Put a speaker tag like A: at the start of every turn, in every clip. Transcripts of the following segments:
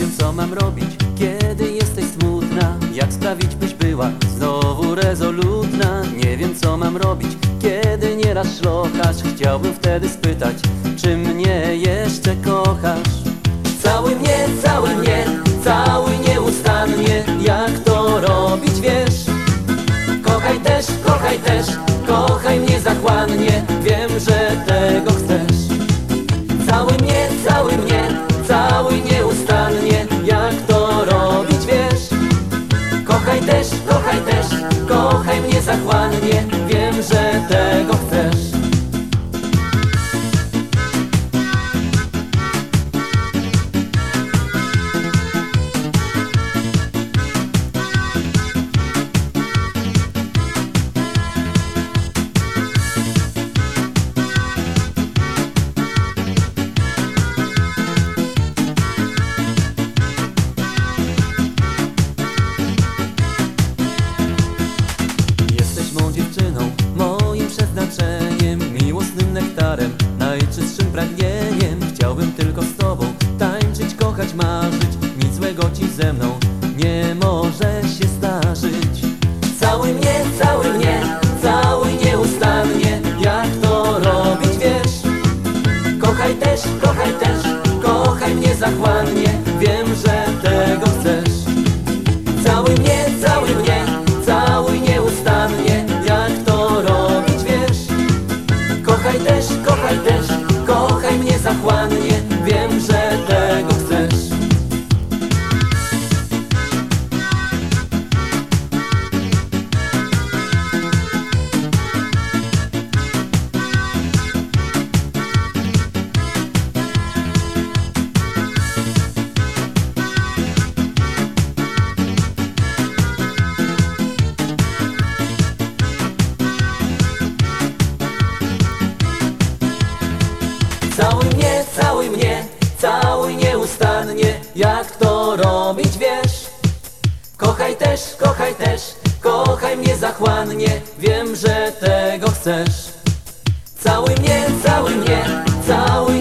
A: wiem co mam robić, kiedy jesteś smutna Jak sprawić byś była znowu rezolutna? Nie wiem co mam robić, kiedy nieraz szlochasz Chciałbym wtedy spytać, czy mnie kochaj marzyć Nic złego ci ze mną nie może się zdarzyć Całuj mnie, całuj mnie, całuj nieustannie Jak to robić wiesz? Kochaj też, kochaj też, kochaj mnie zachłannie Wiem, że tego chcesz. Całuj mnie, całuj mnie, całuj nieustannie Jak to robić wiesz? Kochaj też, kochaj też, kochaj mnie zachłannie całuj mnie, całuj nieustannie Jak to robić wiesz? Kochaj też, kochaj też, kochaj mnie zachłannie Wiem, że tego chcesz. Całuj mnie, całuj mnie, całuj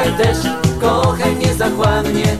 A: kochaj też, kochaj niezachłannie